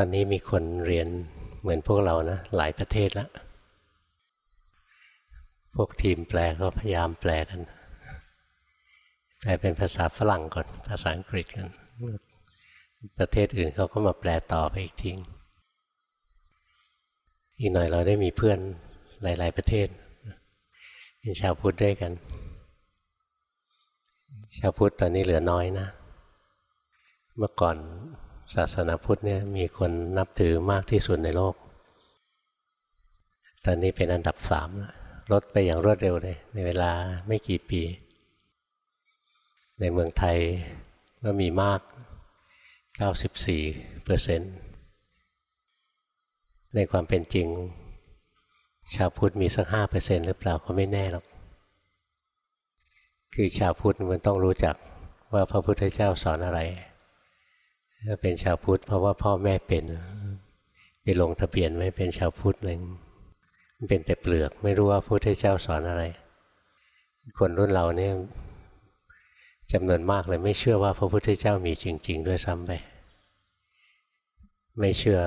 ตอนนี้มีคนเรียนเหมือนพวกเรานะ หลายประเทศแล้วพวกทีมแปลก็พยายามแปลกันแปลเป็นภาษาฝรั่งก่อน ภาษาอังกฤษกัน ประเทศอื่นเขาก็มาแปลต่อไปอีกทิ้งอีกหน่อยเราได้มีเพื่อนหลาย ๆ ประเทศเป็นชาวพุทธด้วยกัน ชาวพุทธตอนนี้เหลือน้อยนะ เมื่อก่อน ศาสนาพุทธเนี่ยมีคนนับถือมากที่สุดในโลก ตอนนี้เป็นอันดับสามลดไปอย่างรวดเร็วเลย ในเวลาไม่กี่ปี ในเมืองไทยก็มีมาก 94เปอร์เซ็นต์ในความเป็นจริง ชาวพุทธมีสักห้าเปอร์เซ็นต์หรือเปล่าก็ไม่แน่หรอก คือชาวพุทธมันต้องรู้จักว่าพระพุทธเจ้าสอนอะไร เป็นชาวพุทธเพราะว่าพ่อแม่เป็น ไปลงทะเบียนไว้เป็นชาวพุทธเลยมันเป็นแต่เปลือกไม่รู้ว่าพุทธเจ้าสอนอะไร คนรุ่นเราเนี่ยจำนวนมากเลยไม่เชื่อว่าพระพุทธเจ้ามีจริง ๆ ด้วยซ้ำไปไม่เชื่อ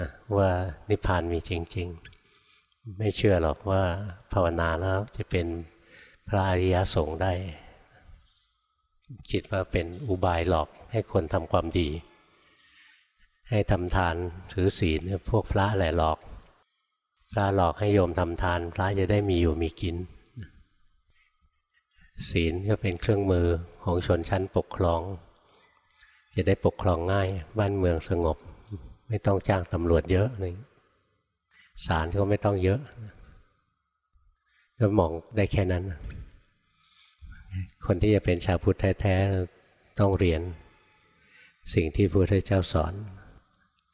นะว่านิพพานมีจริง ๆ ไม่เชื่อหรอกว่าภาวนาแล้วจะเป็นพระอริยสงฆ์ได้ คิดว่าเป็นอุบายหลอกให้คนทำความดี ให้ทำทานถือศีลพวกพระแหละหลอก พระหลอกให้โยมทำทาน พระจะได้มีอยู่มีกิน ศีลก็เป็นเครื่องมือของชนชั้นปกครอง จะได้ปกครองง่าย บ้านเมืองสงบ ไม่ต้องจ้างตำรวจเยอะนี่ศาลก็ไม่ต้องเยอะก็มองได้แค่นั้น คนที่จะเป็นชาวพุทธแท้ๆต้องเรียน สิ่งที่พระพุทธเจ้าสอน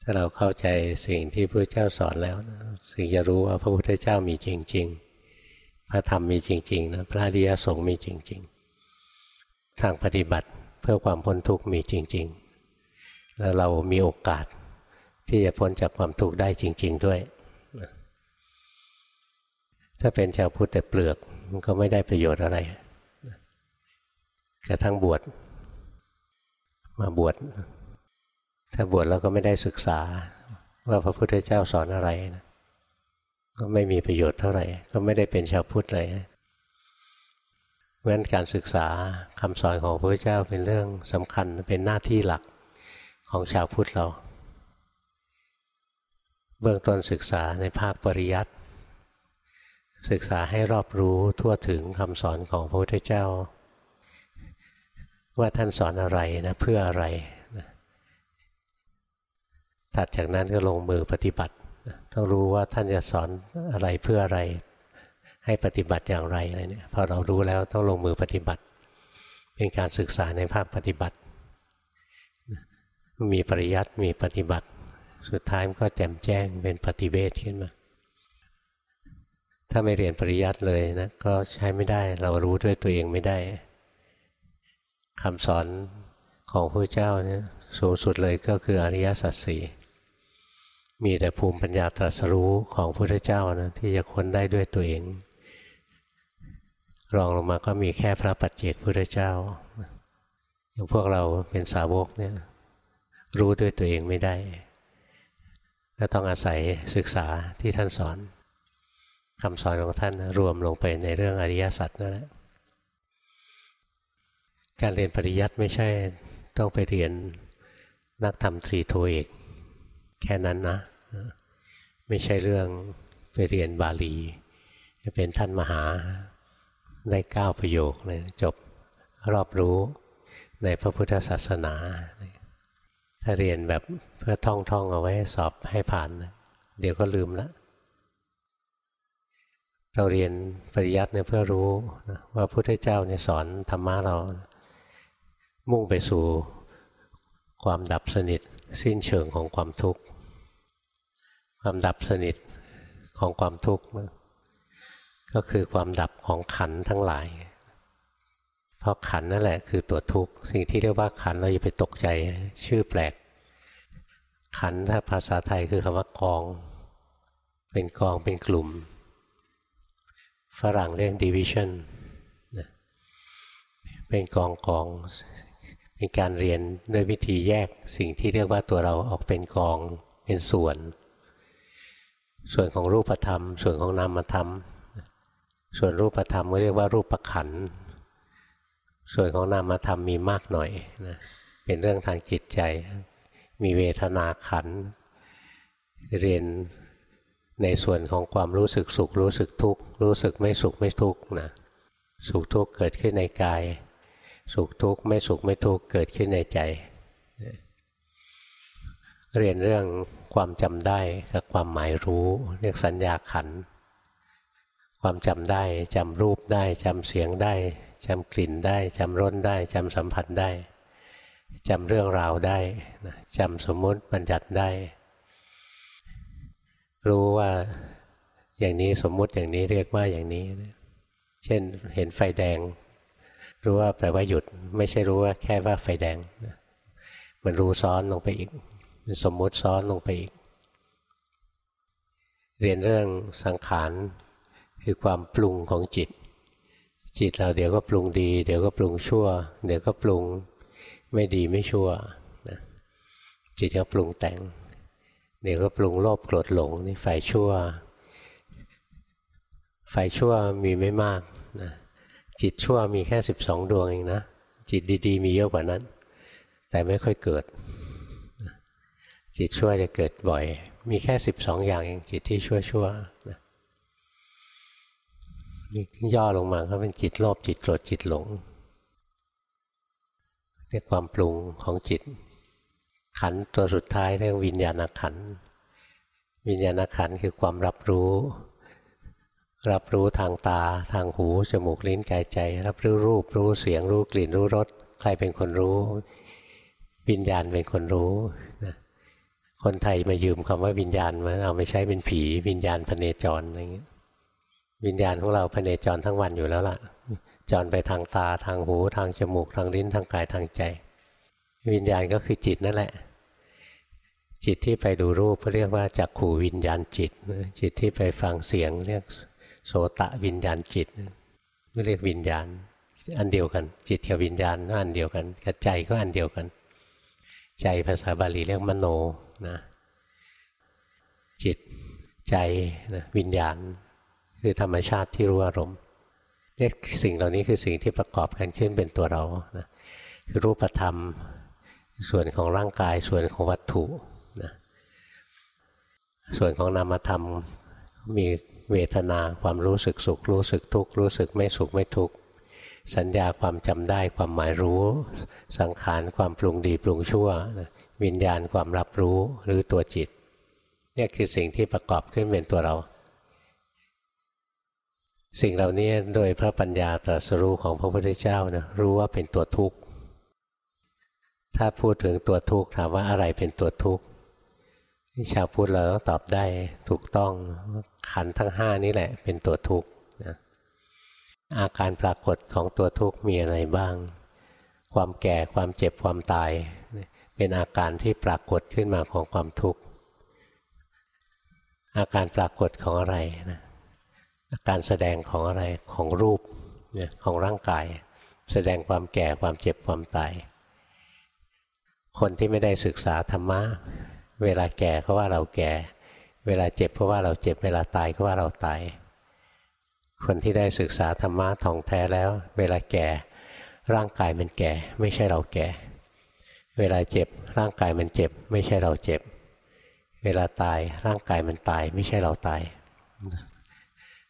ถ้าเราเข้าใจสิ่งที่พระเจ้าสอนแล้วสิ่งจะรู้ว่าพระพุทธเจ้ามีจริง ๆ พระธรรมมีจริงๆนะพระอริยสงฆ์มีจริง ๆ ทางปฏิบัติเพื่อความพ้นทุกข์มีจริง ๆ แล้วเรามีโอกาสที่จะพ้นจากความทุกข์ได้จริง ๆ ด้วย ถ้าเป็นชาวพุทธแต่เปลือกมันก็ไม่ได้ประโยชน์อะไรกระทั่งบวชมาบวช ถ้าบวชแล้วก็ไม่ได้ศึกษา ว่าพระพุทธเจ้าสอนอะไรนะก็ไม่มีประโยชน์เท่าไหร่ ก็ไม่ได้เป็นชาวพุทธเลยเพราะฉะนั้นการศึกษาคำสอนของพระพุทธเจ้าเป็นเรื่องสำคัญเป็นหน้าที่หลักของชาวพุทธเรา เบื้องต้นศึกษาในภาคปริยัติศึกษาให้รอบรู้ทั่วถึงคำสอนของพระพุทธเจ้า ว่าท่านสอนอะไรนะเพื่ออะไร ถัดจากนั้นก็ลงมือปฏิบัติ ต้องรู้ว่าท่านจะสอนอะไรเพื่ออะไร ให้ปฏิบัติอย่างไรอะไรเนี่ยพอเรารู้แล้วต้องลงมือปฏิบัติ เป็นการศึกษาในภาคปฏิบัติ มีปริยัติมีปฏิบัติ สุดท้ายมันก็แจ่มแจ้งเป็นปฏิเวทขึ้นมา ถ้าไม่เรียนปริยัติเลยนะก็ใช้ไม่ได้เรารู้ด้วยตัวเองไม่ได้คำสอนของพระเจ้าเนี่ยสูงสุดเลยก็คืออริยสัจสี่ มีแต่ภูมิปัญญาตรัสรู้ของพระพุทธเจ้านะที่จะค้นได้ด้วยตัวเอง รองลงมาก็มีแค่พระปัจเจกพุทธเจ้าอย่างพวกเราเป็นสาวกเนี่ยรู้ด้วยตัวเองไม่ได้ ก็ต้องอาศัยศึกษาที่ท่านสอนคำสอนของท่านรวมลงไปในเรื่องอริยสัจนั่นแหละการเรียนปริยัติไม่ใช่ต้องไปเรียนนักธรรมตรีโทเอกแค่นั้นนะ ไม่ใช่เรื่องไปเรียนบาลีจะเป็นท่านมหาได้เก้าประโยคเลยจบรอบรู้ในพระพุทธศาสนา ถ้าเรียนแบบเพื่อท่องท่องเอาไว้สอบให้ผ่าน เดี๋ยวก็ลืมล้วเราเรียนปริยัติเนี่ยเพื่อรู้ว่าพุทธเจ้าเนี่ยสอนธรรมะเรา มุ่งไปสู่ความดับสนิทสิ้นเชิงของความทุกข์ ความดับสนิทของความทุกข์ก็คือความดับของขันทั้งหลาย เพราะขันนั่นแหละคือตัวทุกข์สิ่งที่เรียกว่าขันเราอย่าไปตกใจชื่อแปลก ขันถ้าภาษาไทยคือคำว่ากอง เป็นกองเป็นกลุ่ม ฝรั่งเรียก division เป็นกองกองเป็นการเรียนด้วยวิธีแยกสิ่งที่เรียกว่าตัวเราออกเป็นกองเป็นส่วน ส่วนของรูปธรรม ส่วนของนามธรรม ส่วนรูปธรรมก็เรียกว่ารูปขันธ์ส่วนของนามธรรมมีมากหน่อยนะเป็นเรื่องทางจิตใจ มีเวทนาขัน เรียนในส่วนของความรู้สึกสุข รู้สึกทุกข์รู้สึกไม่สุขไม่ทุกข์นะสุขทุกข์เกิดขึ้นในกาย สุขทุกข์ไม่สุขไม่ทุกข์เกิดขึ้นในใจ เรียนเรื่องความจำได้กับความหมายรู้ เรียกสัญญาขัน ความจำได้จำรูปได้จำเสียงได้จำกลิ่นได้จำรสได้จำสัมผัสได้จำเรื่องราวได้จำสมมติบัญญัติได้ รู้ว่าอย่างนี้สมมุติอย่างนี้เรียกว่าอย่างนี้ เช่นเห็นไฟแดง รู้ว่าแปลว่าหยุด ไม่ใช่รู้ว่าแค่ว่าไฟแดง มันรู้ซ้อนลงไปอีก มันสมมุติซ้อนลงไปอีก เรียนเรื่องสังขารคือความปรุงของจิต จิตเราเดี๋ยวก็ปรุงดี เดี๋ยวก็ปรุงชั่ว เดี๋ยวก็ปรุงไม่ดีไม่ชั่วนะจิตก็ปรุงแต่ง เดี๋ยวก็ปรุงโลภโกรธหลงนี่ฝ่ายชั่วฝ่ายชั่วมีไม่มากนะจิตชั่วมีแค่สิบสองดวงเองนะ จิตดี ๆ มีเยอะกว่านั้น แต่ไม่ค่อยเกิด จิตชั่วจะเกิดบ่อย มีแค่สิบสองอย่างเองจิตที่ชั่วชั่วนะนี่ย่อลงมาก็เป็นจิตโลภจิตโกรธจิตหลงเรียกความปรุงของจิต ขันตัวสุดท้ายเรียกวิญญาณขัน วิญญาณขันคือความรับรู้ รับรู้ทางตาทางหู จมูกลิ้นกายใจ รับรู้รูปรู้เสียงรู้กลิ่นรู้รสใครเป็นคนรู้ วิญญาณเป็นคนรู้นะ คนไทยมายืมคำว่าวิญญาณมาเอาไปใช้เป็นผีวิญญาณพเนจรอะไรเงี้ยวิญญาณของเราพเนจรทั้งวันอยู่แล้วล่ะ จรไปทางตาทางหูทางจมูกทางลิ้นทางกายทางใจ วิญญาณก็คือจิตนั่นแหละ จิตที่ไปดูรูปเรียกว่าจักขู่วิญญาณจิต จิตที่ไปฟังเสียงเรียกโสตะวิญญาณจิตไม่เรียกวิญญาณ อันเดียวกัน จิตกับวิญญาณก็อันเดียวกันกับใจก็อันเดียวกัน ใจภาษาบาลีเรียกมโนนะจิตใจนะวิญญาณ คือธรรมชาติที่รู้อารมณ์เนี่ยสิ่งเหล่านี้คือสิ่งที่ประกอบกันขึ้นเป็นตัวเรานะคือรูปธรรม ส่วนของร่างกายส่วนของวัตถุนะส่วนของนามธรรมมีเวทนาความรู้สึกสุข รู้สึกทุกข์รู้สึกไม่สุขไม่ทุกข์ สัญญาความจำได้ความหมายรู้ สังขารความปรุงดีปรุงชั่ว วิญญาณความรับรู้หรือตัวจิตเนี่ยคือสิ่งที่ประกอบขึ้นเป็นตัวเรา สิ่งเหล่านี้โดยพระปัญญาตรัสรู้ของพระพุทธเจ้านะรู้ว่าเป็นตัวทุกข์ถ้าพูดถึงตัวทุกข์ถามว่าอะไรเป็นตัวทุกข์ชาวพุทธเราต้องตอบได้ถูกต้องขันทั้งห้านี้แหละเป็นตัวทุกข์ อาการปรากฏของตัวทุกข์มีอะไรบ้าง ความแก่ความเจ็บความตาย เป็นอาการที่ปรากฏขึ้นมาของความทุกข์ อาการปรากฏของอะไรนะการแสดงของอะไรของรูปเนี่ยของร่างกาย แสดงความแก่ความเจ็บความตาย คนที่ไม่ได้ศึกษาธรรมะ เวลาแก่เขาว่าเราแก่ เวลาเจ็บเพราะว่าเราเจ็บ เวลาตายก็ว่าเราตาย คนที่ได้ศึกษาธรรมะท่องแท้แล้ว เวลาแก่ ร่างกายมันแก่ ไม่ใช่เราแก่ เวลาเจ็บ ร่างกายมันเจ็บ ไม่ใช่เราเจ็บ เวลาตายร่างกายมันตาย ไม่ใช่เราตาย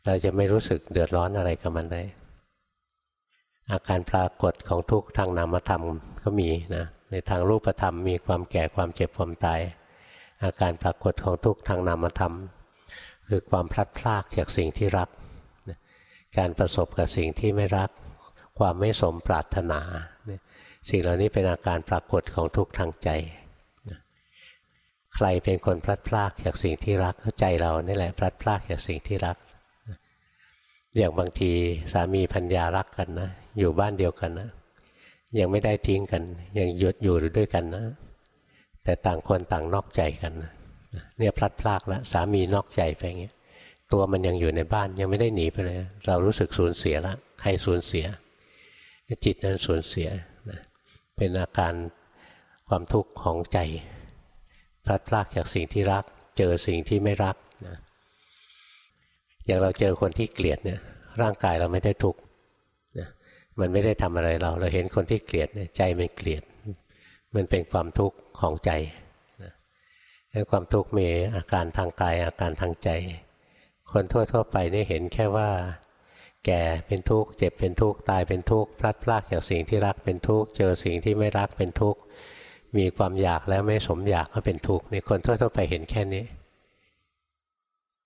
เราจะไม่รู้สึกเดือดร้อนอะไรกับมันเลยอาการปรากฏของทุกทางนามธรรมก็มีนะในทางรูปธรรมมีความแก่ความเจ็บความตาย อาการปรากฏของทุกทางนามธรรม คือความพลัดพรากจากสิ่งที่รัก การประสบกับสิ่งที่ไม่รัก ความไม่สมปรารถนา สิ่งเหล่านี้เป็นอาการปรากฏของทุกทางใจ ใครเป็นคนพลัดพรากจากสิ่งที่รักใจเรานี่แหละพลัดพรากจากสิ่งที่รัก อย่างบางทีสามีพัญญารักกันนะ อยู่บ้านเดียวกันนะ ยังไม่ได้ทิ้งกัน ยังหยุดอยู่ด้วยกันนะ แต่ต่างคนต่างนอกใจกันนะเนี่ยพลัดพรากแล้วสามีนอกใจไปอย่างเงี้ย ตัวมันยังอยู่ในบ้านยังไม่ได้หนีไปเลย เรารู้สึกสูญเสียละใครสูญเสีย จิตนั้นสูญเสียนะเป็นอาการความทุกข์ของใจพลัดพรากจากสิ่งที่รัก เจอสิ่งที่ไม่รักนะอย่างเราเจอคนที่เกลียดเนี่ยร่างกายเราไม่ได้ทุกข์นะมันไม่ได้ทำอะไรเรา เราเห็นคนที่เกลียดเนี่ยใจมันเกลียด มันเป็นความทุกข์ของใจนะความทุกข์มีอาการทางกายอาการทางใจ คนทั่วๆไปนี่เห็นแค่ว่า แก่เป็นทุกข์เจ็บเป็นทุกข์ตายเป็นทุกข์พลัดพรากจากสิ่งที่รักเป็นทุกข์เจอสิ่งที่ไม่รักเป็นทุกข์มีความอยากแล้วไม่สมอยากก็เป็นทุกข์ในคนทั่วๆไปเห็นแค่นี้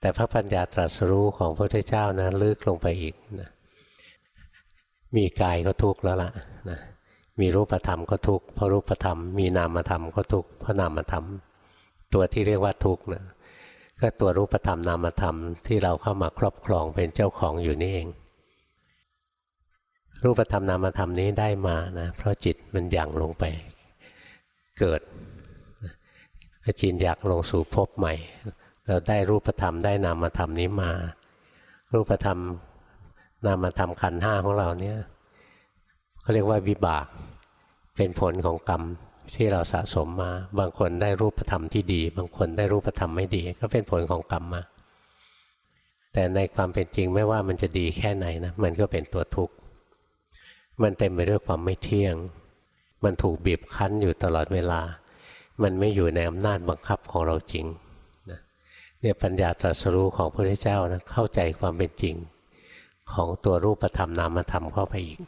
แต่พระปัญญาตรัสรู้ของพระพุทธเจ้านะลึกลงไปอีกนะมีกายก็ทุกข์แล้วล่ะนะมีรูปธรรมก็ทุกข์เพราะรูปธรรม มีนามธรรมก็ทุกข์เพราะนามธรรม ตัวที่เรียกว่าทุกข์นะ ก็ตัวรูปธรรมนามธรรมที่เราเข้ามาครอบครองเป็นเจ้าของอยู่นี่เอง รูปธรรมนามธรรมนี้ได้มานะเพราะจิตมันหยั่งลงไป เกิดจินอยากลงสู่ภพใหม่ เราได้รูปธรรมได้นามธรรมนี้มา รูปธรรมนามธรรมขันห้าของเราเนี่ยเขาเรียกว่าวิบากเป็นผลของกรรม ที่เราสะสมมา บางคนได้รูปธรรมที่ดี บางคนได้รูปธรรมไม่ดี ก็เป็นผลของกรรมมา แต่ในความเป็นจริงไม่ว่ามันจะดีแค่ไหนนะมันก็เป็นตัวทุกข์มันเต็มไปด้วยความไม่เที่ยง มันถูกบีบคั้นอยู่ตลอดเวลา มันไม่อยู่ในอำนาจบังคับของเราจริงนะเนี่ยปัญญาตรัสรู้ของพระพุทธเจ้านะเข้าใจความเป็นจริง ของตัวรูปธรรมนามธรรมเข้าไปอีก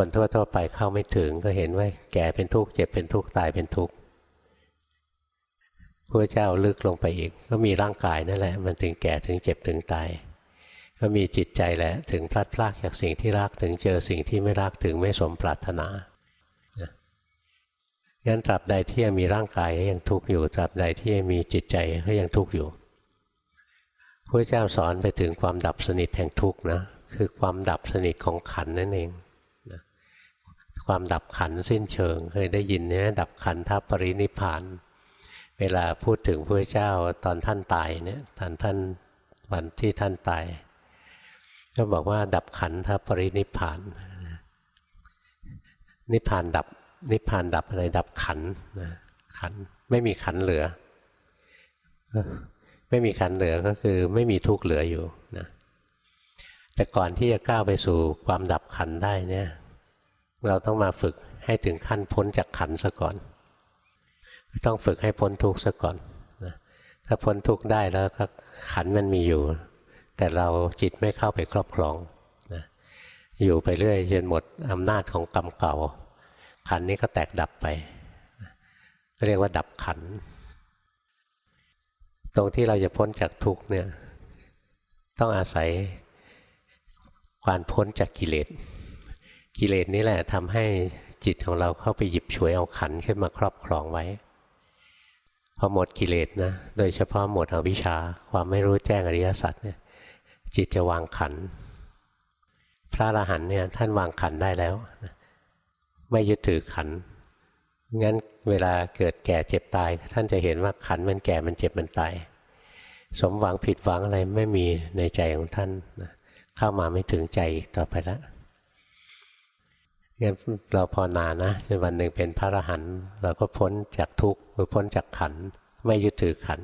คนทั่วๆไปเข้าไม่ถึงก็เห็นว่าแก่เป็นทุกข์เจ็บเป็นทุกข์ตายเป็นทุกข์พระเจ้าลึกลงไปอีก ก็มีร่างกายนั่นแหละ มันถึงแก่ถึงเจ็บถึงตาย ก็มีจิตใจแหละถึงพลัดพรากจากสิ่งที่รักถึงเจอสิ่งที่ไม่รักถึงไม่สมปรารถนางั้นตราบใดที่ยังมีร่างกายก็ยังทุกข์อยู่ตราบใดที่ยังมีจิตใจก็ยังทุกข์อยู่พระเจ้าสอนไปถึงความดับสนิทแห่งทุกข์นะคือความดับสนิทของขันนั่นเอง ความดับขันสิ้นเชิง เคยได้ยินเนี่ยดับขันทัปปรินิพาน เวลาพูดถึงพระเจ้าตอนท่านตายเนี่ยตอนท่านวันที่ท่านตาย ก็บอกว่าดับขันทัปปรินิพาน นิพานดับนิพานดับอะไรดับขันนะขันไม่มีขันเหลือ ไม่มีขันเหลือก็คือไม่มีทุกข์เหลืออยู่นะแต่ก่อนที่จะก้าวไปสู่ความดับขันได้เนี่ย เราต้องมาฝึกให้ถึงขั้นพ้นจากขันซะก่อน ต้องฝึกให้พ้นทุกข์ซะก่อนนะถ้าพ้นทุกข์ได้แล้วก็ขันมันมีอยู่ แต่เราจิตไม่เข้าไปครอบครองนะอยู่ไปเรื่อยจนหมดอำนาจของกรรมเก่า ขันนี้ก็แตกดับไปเรียกว่าดับขัน ตรงที่เราจะพ้นจากทุกเนี่ยต้องอาศัยความพ้นจากกิเลส กิเลสนี้แหละทำให้จิตของเราเข้าไปหยิบฉวยเอาขันขึ้นมาครอบครองไว้ พอหมดกิเลสนะ โดยเฉพาะหมดอวิชชาความไม่รู้แจ้งอริยสัจเนี่ยจิตจะวางขัน พระอรหันต์เนี่ยท่านวางขันได้แล้ว ไม่ยึดถือขันงั้นเวลาเกิดแก่เจ็บตาย ท่านจะเห็นว่าขันมันแก่มันเจ็บมันตาย สมหวังผิดหวังอะไรไม่มีในใจของท่านเข้ามาไม่ถึงใจอีกต่อไปแล้ว งั้นเราพอนานะจนวันหนึ่งเป็นพระอรหันต์เราก็พ้นจากทุกข์หรือพ้นจากขันไม่ยึดถือขัน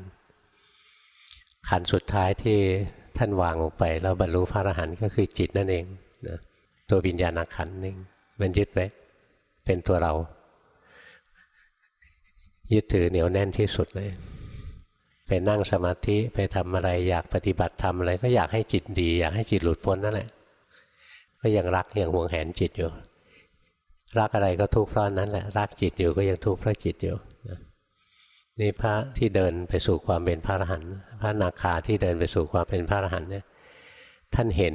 ขันสุดท้ายที่ท่านวางลงไปแล้วบรรลุพระอรหันต์ก็คือจิตนั่นเองนะตัววิญญาณขันเองมันยึดไว้เป็นตัวเรา ยึดถือเหนียวแน่นที่สุดเลยไปนั่งสมาธิไปทำอะไรอยากปฏิบัติทำอะไรก็อยากให้จิตดี อยากให้จิตหลุดพ้นนั่นแหละก็ยังรักยังห่วงแหนจิตอยู่ รักอะไรก็ทุกข์เพราะนั้นแหละรักจิตอยู่ก็ยังทุกข์เพราะจิตอยู่นี่พระที่เดินไปสู่ความเป็นพระอรหันต์พระนาคาที่เดินไปสู่ความเป็นพระอรหันต์เนี่ยท่านเห็น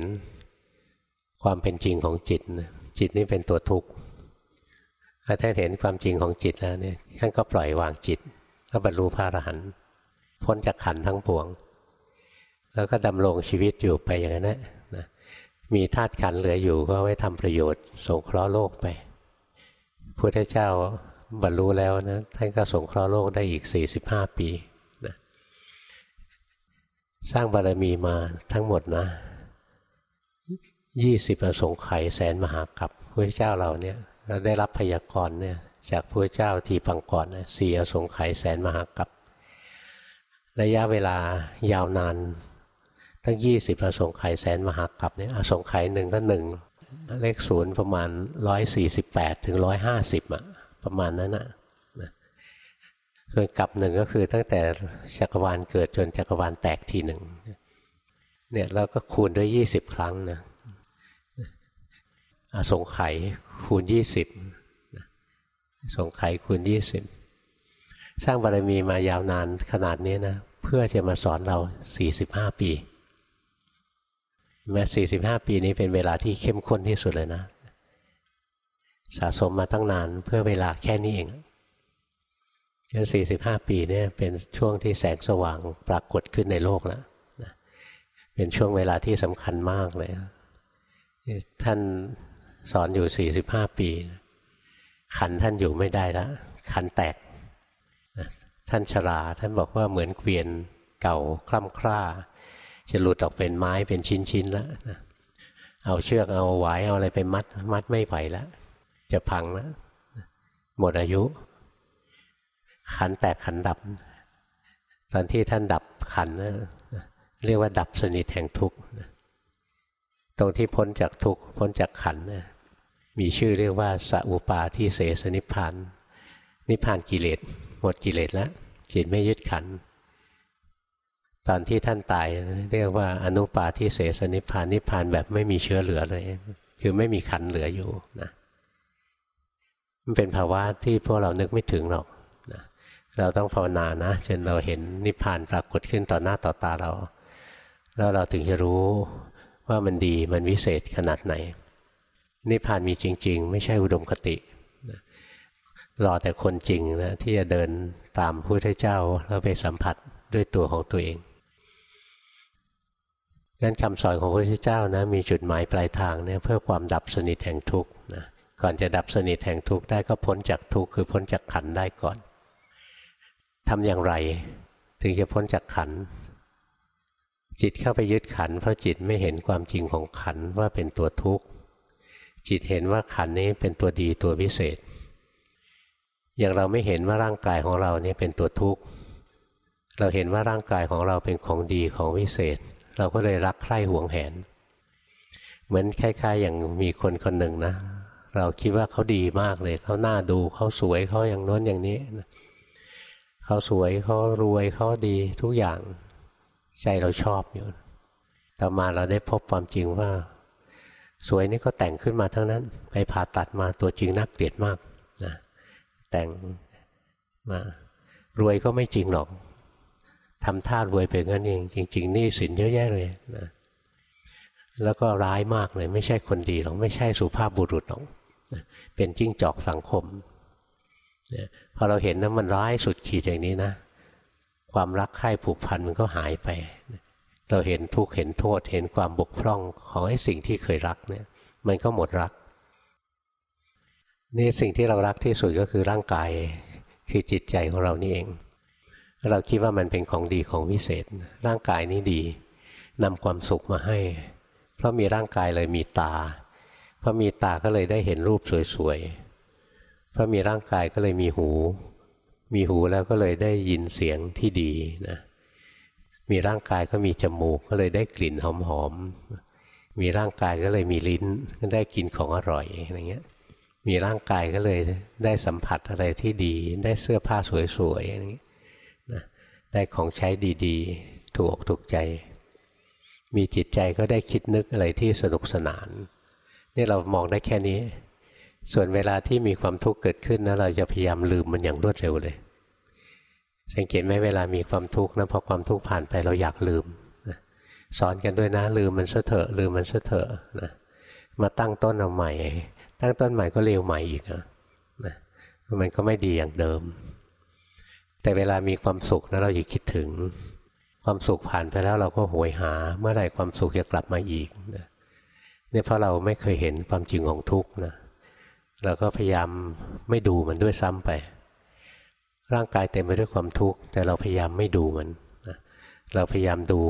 ความเป็นจริงของจิต จิตนี่เป็นตัวทุกข์พอท่านเห็นความจริงของจิตแล้วเนี่ยท่านก็ปล่อยวางจิต ก็บรรลุพระอรหันต์พ้นจากขันทั้งปวง แล้วก็ดำรงชีวิตอยู่ไปอย่างนั้นนะมีธาตุขันเหลืออยู่ก็ไว้ทำประโยชน์สงเคราะห์โลกไป พุทธเจ้าบรรลุแล้วนะท่านก็สงเคราะห์โลกได้อีก 45 ปีนะสร้างบารมีมาทั้งหมดนะยี่สิบอสงไขยแสนมหากรัปพระเจ้าเราเนี่ยเราได้รับพยากรณ์เนี่ยจากพระเจ้าทีพังก่อนสี่อสงไขยแสนมหากับระยะเวลายาวนาน ตั้งยี่สิบอสงไขยแสนมหากับเนี่ยอสงไขยหนึ่งก็หนึ่ง เลขศูนย์ประมาณร้อยสี่สิบแปดถึงร้อยห้าสิบอะประมาณนั้นนะส่วนกับหนึ่งก็คือตั้งแต่จักรวาลเกิดจนจักรวาลแตกทีหนึ่งเนี่ยแล้วก็คูณด้วยยี่สิบครั้งนะอสงไขยคูณยี่สิบสงไขยคูณยี่สิบสร้างบารมีมายาวนานขนาดนี้นะ เพื่อจะมาสอนเราสี่สิบห้าปี ม้สี่สิบห้าปีนี้เป็นเวลาที่เข้มข้นที่สุดเลยนะ สะสมมาตั้งนานเพื่อเวลาแค่นี้เองงั้นสี่สิบห้าปีเนี่ยเป็นช่วงที่แสงสว่างปรากฏขึ้นในโลกแล้วนะเป็นช่วงเวลาที่สำคัญมากเลย ท่านสอนอยู่สี่สิบห้าปี ขันท่านอยู่ไม่ได้แล้วขันแตก ท่านชราท่านบอกว่าเหมือนเกวียนเก่าคล่ำคร่า จะหลุดออกเป็นไม้เป็นชิ้นๆแล้วนะเอาเชือกเอาหวายเอาอะไรไปมัด มัดไม่ไหวแล้ว จะพังแล้วหมดอายุ ขันแตกขันดับ ตอนที่ท่านดับขันนะเรียกว่าดับสนิทแห่งทุกข์ตรงที่พ้นจากทุกข์พ้นจากขันนะมีชื่อเรียกว่าสัอุปาที่เสสนิพานนิพานกิเลสหมดกิเลสแล้วจิตไม่ยึดขัน ตอนที่ท่านตายเรียกว่าอนุปาทิเสสนิพานนิพานแบบไม่มีเชื้อเหลือเลย คือไม่มีขันเหลืออยู่นะมันเป็นภาวะที่พวกเรานึกไม่ถึงหรอกนะเราต้องภาวนานะจนเราเห็นนิพพานปรากฏขึ้นต่อหน้าต่อตาเรา แล้วเราถึงจะรู้ว่ามันดีมันวิเศษขนาดไหน นิพพานมีจริง ๆ ไม่ใช่อุดมคติรอแต่คนจริงนะที่จะเดินตามพระพุทธเจ้าแล้วไปสัมผัสด้วยตัวของตัวเอง งั้นคำสอนของพระพุทธเจ้านะมีจุดหมายปลายทางเนี่ยเพื่อความดับสนิทแห่งทุกข์นะก่อนจะดับสนิทแห่งทุกข์ได้ก็พ้นจากทุกข์คือพ้นจากขันได้ก่อนทำอย่างไร ถึงจะพ้นจากขัน จิตเข้าไปยึดขัน เพราะจิตไม่เห็นความจริงของขันว่าเป็นตัวทุกข์จิตเห็นว่าขันนี้เป็นตัวดีตัววิเศษ อย่างเราไม่เห็นว่าร่างกายของเราเนี่ยเป็นตัวทุกข์เราเห็นว่าร่างกายของเราเป็นของดีของวิเศษ เราก็เลยรักใคร่หวงแหน เหมือนคล้าย ๆ อย่างมีคนคนหนึ่งนะ เราคิดว่าเขาดีมากเลยเขาหน้าดูเขาสวยเขาอย่างน้นอย่างนี้เขาสวยเขารวยเขาดีทุกอย่างใจเราชอบอยู่ต่อมาเราได้พบความจริงว่า สวยนี่ก็แต่งขึ้นมาทั้งนั้น ไปผ่าตัดมาตัวจริงนักเกลียดมากนะแต่งมารวยก็ไม่จริงหรอก ทำท่ารวยไปงั้นเอง จริง ๆ นี่สินเยอะแยะเลยนะแล้วก็ร้ายมากเลย ไม่ใช่คนดีหรอกไม่ใช่สุภาพบุรุษหรอกเป็นจิ้งจอกสังคมพอเราเห็นนะมันร้ายสุดขีดอย่างนี้นะ ความรักใคร่ผูกพันมันก็หายไป เราเห็นทุกข์เห็นโทษ เห็นความบกพร่องของไอ้สิ่งที่เคยรักเนี่ย มันก็หมดรักนี่สิ่งที่เรารักที่สุดก็คือร่างกายคือจิตใจของเรานี่เอง เราคิดว่ามันเป็นของดีของวิเศษ ร่างกายนี้ดีนำความสุขมาให้ เพราะมีร่างกายเลยมีตา เพราะมีตาก็เลยได้เห็นรูปสวยๆ เพราะมีร่างกายก็เลยมีหู มีหูแล้วก็เลยได้ยินเสียงที่ดีนะมีร่างกายก็มีจมูกก็เลยได้กลิ่นหอมๆ มีร่างกายก็เลยมีลิ้นก็ได้กินของอร่อยอะไรเงี้ย มีร่างกายก็เลยได้สัมผัสอะไรที่ดี ได้เสื้อผ้าสวยๆอย่างนี้ ได้ของใช้ดีๆ ถูกอกถูกใจ มีจิตใจก็ได้คิดนึกอะไรที่สนุกสนาน นี่เรามองได้แค่นี้ ส่วนเวลาที่มีความทุกข์เกิดขึ้นนะเราจะพยายามลืมมันอย่างรวดเร็วเลย สังเกตไหมเวลามีความทุกข์นะพอความทุกข์ผ่านไปเราอยากลืมสอนกันด้วยนะลืมมันซะเถอะลืมมันซะเถอะนะมาตั้งต้นเอาใหม่ ตั้งต้นใหม่ก็เร็วใหม่อีกนะนะมันก็ไม่ดีอย่างเดิม แต่เวลามีความสุขนะเราอย่าคิดถึง ความสุขผ่านไปแล้วเราก็หวยหา เมื่อไหร่ความสุขจะกลับมาอีกนะเนี่ยเพราะเราไม่เคยเห็นความจริงของทุกข์นะเราก็พยายามไม่ดูมันด้วยซ้ำไป ร่างกายเต็มไปด้วยความทุกข์ แต่เราพยายามไม่ดูมันนะเราพยายามดู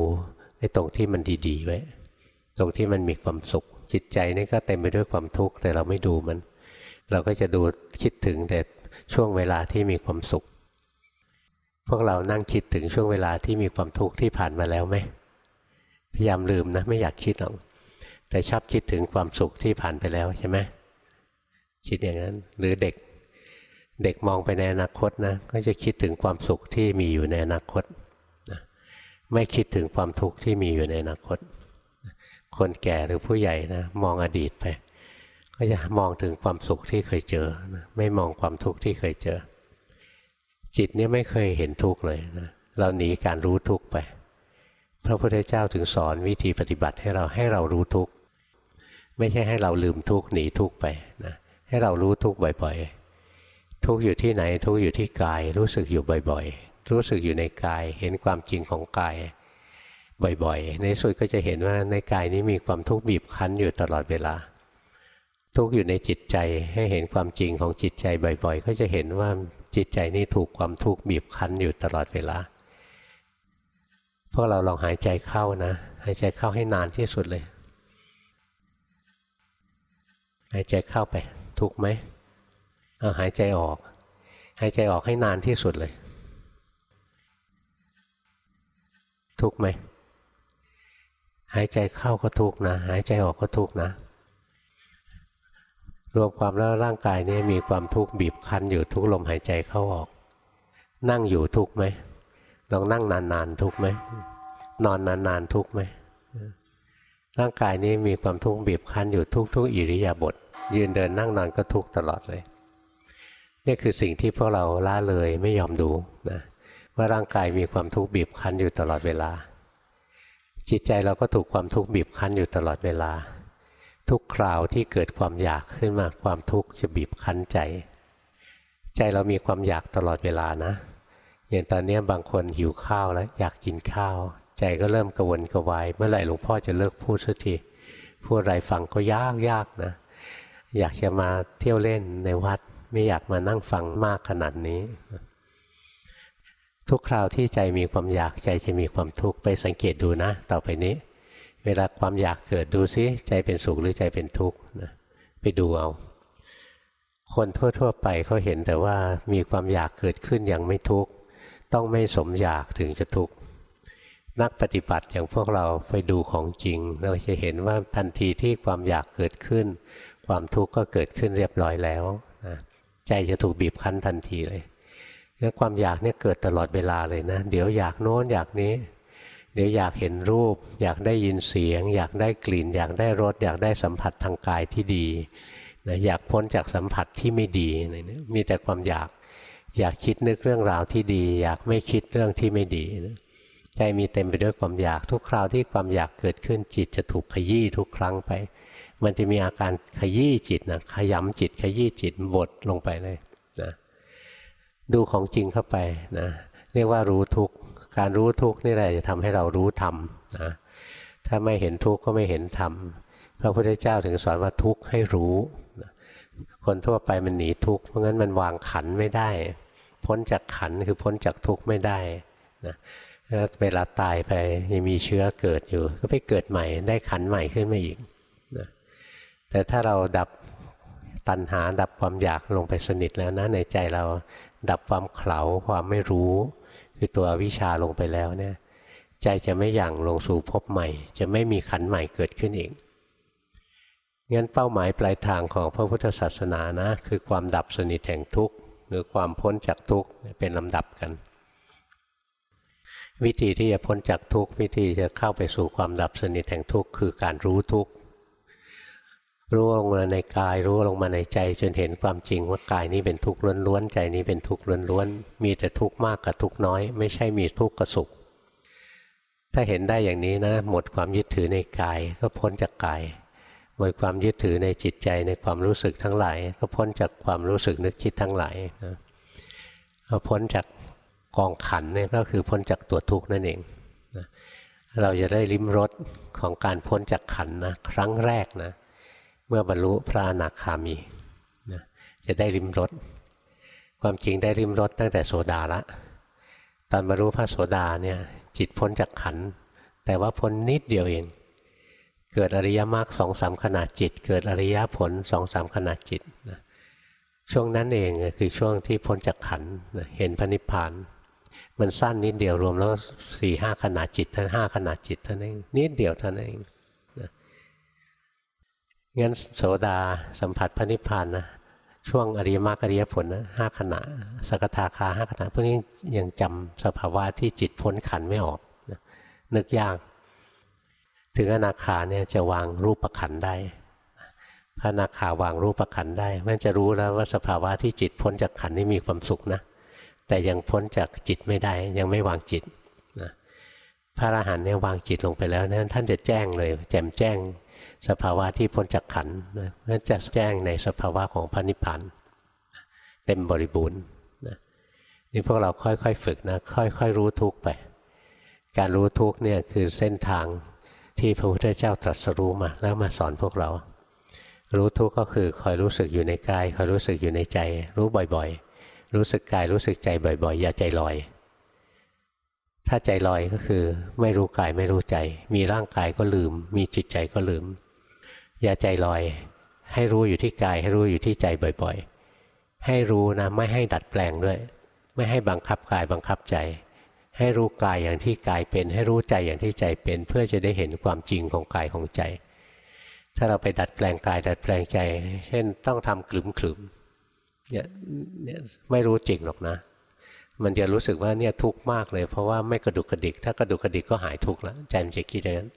ไอ้ตรงที่มันดีๆไว้ ตรงที่มันมีความสุข จิตใจนี่ก็เต็มไปด้วยความทุกข์แต่เราไม่ดูมัน เราก็จะดูคิดถึงแต่ช่วงเวลาที่มีความสุข พวกเรานั่งคิดถึงช่วงเวลาที่มีความทุกข์ที่ผ่านมาแล้วไหมพยายามลืมนะไม่อยากคิดหรอกแต่ชอบคิดถึงความสุขที่ผ่านไปแล้วใช่ไหมคิดอย่างนั้นหรือเด็กเด็กมองไปในอนาคตนะก็จะคิดถึงความสุขที่มีอยู่ในอนาคตนะไม่คิดถึงความทุกข์ที่มีอยู่ในอนาคต คนแก่หรือผู้ใหญ่นะมองอดีตไป ก็จะมองถึงความสุขที่เคยเจอนะไม่มองความทุกข์ที่เคยเจอ จิตนี่ไม่เคยเห็นทุกข์เลยนะเราหนีการรู้ทุกข์ไป พระพุทธเจ้าถึงสอนวิธีปฏิบัติให้เราให้เรารู้ทุกข์ไม่ใช่ให้เราลืมทุกข์หนีทุกข์ไปนะให้เรารู้ทุกข์บ่อยๆ ทุกข์อยู่ที่ไหนทุกข์อยู่ที่กาย รู้สึกอยู่บ่อยๆ รู้สึกอยู่ในกายเห็นความจริงของกายบ่อยๆ ในสุดก็จะเห็นว่าในกายนี้มีความทุกข์บีบคั้นอยู่ตลอดเวลา ทุกข์อยู่ในจิตใจให้เห็นความจริงของจิตใจบ่อยๆ ก็จะเห็นว่า จิตใจนี้ถูกความทุกข์บีบคั้นอยู่ตลอดเวลา พวกเราลองหายใจเข้านะ หายใจเข้าให้นานที่สุดเลย หายใจเข้าไปทุกไหมเอาหายใจออก หายใจออกให้นานที่สุดเลย ทุกไหม หายใจเข้าก็ทุกนะ หายใจออกก็ทุกนะ รวมความแล้วร่างกายนี้มีความทุกข์บีบคั้นอยู่ทุกลมหายใจเข้าออก นั่งอยู่ทุกไหมลองนั่งนานๆทุกไหมนอนนานๆทุกไหมร่างกายนี้มีความทุกข์บีบคั้นอยู่ทุกๆอิริยาบถยืนเดินนั่งนอนก็ทุกตลอดเลยนี่คือสิ่งที่พวกเราละเลยไม่ยอมดูนะว่าร่างกายมีความทุกข์บีบคั้นอยู่ตลอดเวลา จิตใจเราก็ถูกความทุกข์บีบคั้นอยู่ตลอดเวลา ทุกคราวที่เกิดความอยากขึ้นมาความทุกข์จะบีบคั้นใจ ใจเรามีความอยากตลอดเวลานะ อย่างตอนนี้บางคนหิวข้าวแล้วอยากกินข้าว ใจก็เริ่มกระวนกระวาย เมื่อไหร่หลวงพ่อจะเลิกพูดสักทีพูดอะไรฟังก็ยากยากนะ อยากจะมาเที่ยวเล่นในวัด ไม่อยากมานั่งฟังมากขนาดนี้ ทุกคราวที่ใจมีความอยากใจจะมีความทุกข์ไปสังเกตดูนะ ต่อไปนี้ เวลาความอยากเกิดดูซิใจเป็นสุขหรือใจเป็นทุกข์นะไปดูเอา คนทั่ว ๆ ไปเขาเห็นแต่ว่ามีความอยากเกิดขึ้นยังไม่ทุกข์ต้องไม่สมอยากถึงจะทุกข์นักปฏิบัติอย่างพวกเราไปดูของจริง เราจะเห็นว่าทันทีที่ความอยากเกิดขึ้น ความทุกข์ก็เกิดขึ้นเรียบร้อยแล้วนะใจจะถูกบีบคั้นทันทีเลยแล้วความอยากเนี่ยเกิดตลอดเวลาเลยนะ เดี๋ยวอยากโน้นอยากนี้ เดี๋ยวอยากเห็นรูป อยากได้ยินเสียง อยากได้กลิ่น อยากได้รสอยากได้สัมผัสทางกายที่ดีนะอยากพ้นจากสัมผัสที่ไม่ดีอะไรเนี่ยมีแต่ความอยากอยากคิดนึกเรื่องราวที่ดี อยากไม่คิดเรื่องที่ไม่ดีนะใจมีเต็มไปด้วยความอยากทุกคราวที่ความอยากเกิดขึ้นจิตจะถูกขยี้ทุกครั้งไป มันจะมีอาการขยี้จิตนะขยำจิตขยี้จิตบดลงไปเลยนะดูของจริงเข้าไปนะเรียกว่ารู้ทุก การรู้ทุกนี่แหละจะทำให้เรารู้ธรรมนะถ้าไม่เห็นทุกข์ก็ไม่เห็นธรรมพระพุทธเจ้าถึงสอนว่าทุกข์ให้รู้ คนทั่วไปมันหนีทุกข์เพราะงั้นมันวางขันไม่ได้ พ้นจากขันคือพ้นจากทุกข์ไม่ได้นะเวลาตายไปยังมีเชื้อเกิดอยู่ ก็ไปเกิดใหม่ได้ขันใหม่ขึ้นมาอีกนะแต่ถ้าเราดับตัณหาดับความอยากลงไปสนิทแล้วนะในใจเราดับความเขลาความไม่รู้ คือตัววิชาลงไปแล้วเนี่ยใจจะไม่หยั่งลงสู่พบใหม่ จะไม่มีขันใหม่เกิดขึ้นอีกงั้นเป้าหมายปลายทางของพระพุทธศาสนานะคือความดับสนิทแห่งทุกข์ หรือความพ้นจากทุกข์เป็นลำดับกัน วิธีที่จะพ้นจากทุกข์วิธีจะเข้าไปสู่ความดับสนิทแห่งทุกข์คือการรู้ทุกข์ รู้ลงมาในกาย รู้ลงมาในใจ จนเห็นความจริงว่ากายนี้เป็นทุกข์ล้วนๆใจนี้เป็นทุกข์ล้วนๆมีแต่ทุกข์มากกับทุกข์น้อย ไม่ใช่มีทุกข์กับสุข ถ้าเห็นได้อย่างนี้นะ หมดความยึดถือในกายก็พ้นจากกาย หมดความยึดถือในจิตใจในความรู้สึกทั้งหลาย ก็พ้นจากความรู้สึกนึกคิดทั้งหลายนะพ้นจากกองขันเนี่ยก็คือพ้นจากตัวทุกข์นั่นเองนะเราจะได้ลิ้มรสของการพ้นจากขันนะครั้งแรกนะ เมื่อบรรลุพระอนาคามีนะจะได้ริมรสความจริงได้ริมรสตั้งแต่โสดาละตอนบรรลุพระโสดาเนี่ยจิตพ้นจากขัน แต่ว่าพ้นนิดเดียวเอง เกิดอริยมรรคสองสามขนาดจิต เกิดอริยผลสองสามขนาดจิตนะช่วงนั้นเองคือช่วงที่พ้นจากขันธ์เห็นพระนิพพานมันสั้นนิดเดียวรวมแล้วสี่ห้าขนาดจิตท่านห้าขนาดจิตท่านเองนิดเดียวท่านเอง งั้นโสดาสัมผัสพระนิพพานนะช่วงอริยมรรคอริยผลนะห้าขณะ สกทาคาห้าขณะพวกนี้ยังจำสภาวะที่จิตพ้นขันไม่ออกนะนึกยาก ถึงอนาคาเนี่ยจะวางรูปประขันได้พระอนาคาวางรูปประขันได้มันจะรู้แล้วว่าสภาวะที่จิตพ้นจากขันนี่มีความสุขนะแต่ยังพ้นจากจิตไม่ได้ ยังไม่วางจิตนะพระอรหันต์เนี่ยวางจิตลงไปแล้วนั้นท่านจะแจ้งเลย แจ่มแจ้ง สภาวะที่พ้นจากขันนั่นจะแจ้งในสภาวะของพระนิพพานเต็มบริบูรณ์นะนี่พวกเราค่อยๆฝึกนะค่อยๆรู้ทุกไป การรู้ทุกเนี่ยคือเส้นทางที่พระพุทธเจ้าตรัสรู้มา แล้วมาสอนพวกเรา รู้ทุกก็คือคอยรู้สึกอยู่ในกายคอยรู้สึกอยู่ในใจ รู้บ่อยๆ รู้สึกกายรู้สึกใจบ่อย ๆ อย่าใจลอย ถ้าใจลอยก็คือไม่รู้กายไม่รู้ใจ มีร่างกายก็ลืม มีจิตใจก็ลืม อย่าใจลอย ให้รู้อยู่ที่กาย ให้รู้อยู่ที่ใจบ่อยๆ ให้รู้นะไม่ให้ดัดแปลงด้วย ไม่ให้บังคับกายบังคับใจ ให้รู้กายอย่างที่กายเป็น ให้รู้ใจอย่างที่ใจเป็น เพื่อจะได้เห็นความจริงของกายของใจ ถ้าเราไปดัดแปลงกาย ดัดแปลงใจ เช่นต้องทำกลุ่มขลุ่มเนี่ยไม่รู้จริงหรอกนะ มันจะรู้สึกว่าเนี่ยทุกข์มากเลย เพราะว่าไม่กระดุกกระดิก ถ้ากระดุกกระดิกก็หายทุกข์แล้วใจมันจะคิดอย่างนั้น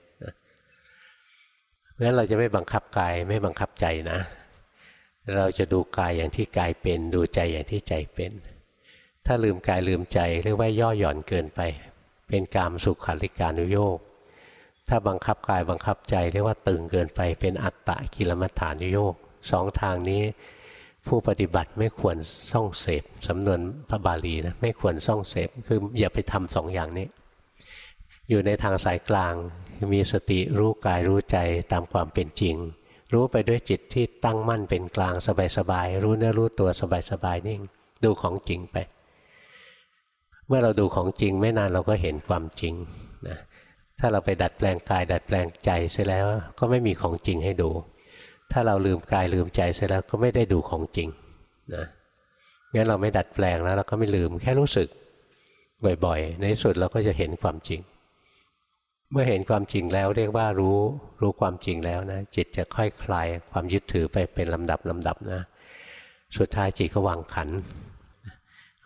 เพราะฉะนั้นเราจะไม่บังคับกายไม่บังคับใจนะ เราจะดูกายอย่างที่กายเป็น ดูใจอย่างที่ใจเป็น ถ้าลืมกายลืมใจเรียกว่าย่อหย่อนเกินไป เป็นกามสุขขันธิการุโยกถ้าบังคับกายบังคับใจเรียกว่าตึงเกินไปเป็นอัตตะกิลมัฏฐานุโยกสองทางนี้ ผู้ปฏิบัติไม่ควรส่องเสพสำนวนพระบาลีนะไม่ควรส่องเสพคืออย่าไปทำสองอย่างนี้ อยู่ในทางสายกลางมีสติรู้กายรู้ใจตามความเป็นจริง รู้ไปด้วยจิตที่ตั้งมั่นเป็นกลางสบายๆรู้เนื้อรู้ตัวสบายๆนิ่ง ดูของจริงไป เมื่อเราดูของจริงไม่นานเราก็เห็นความจริงนะถ้าเราไปดัดแปลงกาย ดัดแปลงใจเสียแล้วก็ไม่มีของจริงให้ดู ถ้าเราลืมกายลืมใจเสียแล้วก็ไม่ได้ดูของจริงนะงั้นเราไม่ดัดแปลงแล้วเราก็ไม่ลืมแค่รู้สึกบ่อยๆ ในสุดเราก็จะเห็นความจริง เมื่อเห็นความจริงแล้วเรียกว่ารู้รู้ความจริงแล้วนะจิตจะค่อยคลายความยึดถือไปเป็นลำดับลำดับนะ สุดท้ายจิตก็วางขัน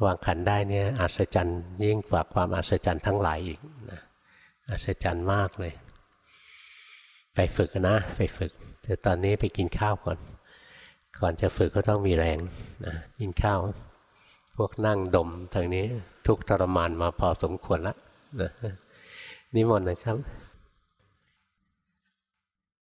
วางขันได้เนี่ยอัศจรรย์ยิ่งกว่าความอัศจรรย์ทั้งหลายอีกนะอัศจรรย์มากเลย ไปฝึกนะ ไปฝึก แต่ตอนนี้ไปกินข้าวก่อน ก่อนจะฝึกก็ต้องมีแรงนะกินข้าว พวกนั่งดมทางนี้ทุกทรมานมาพอสมควรละนะนิมนต์นะครับ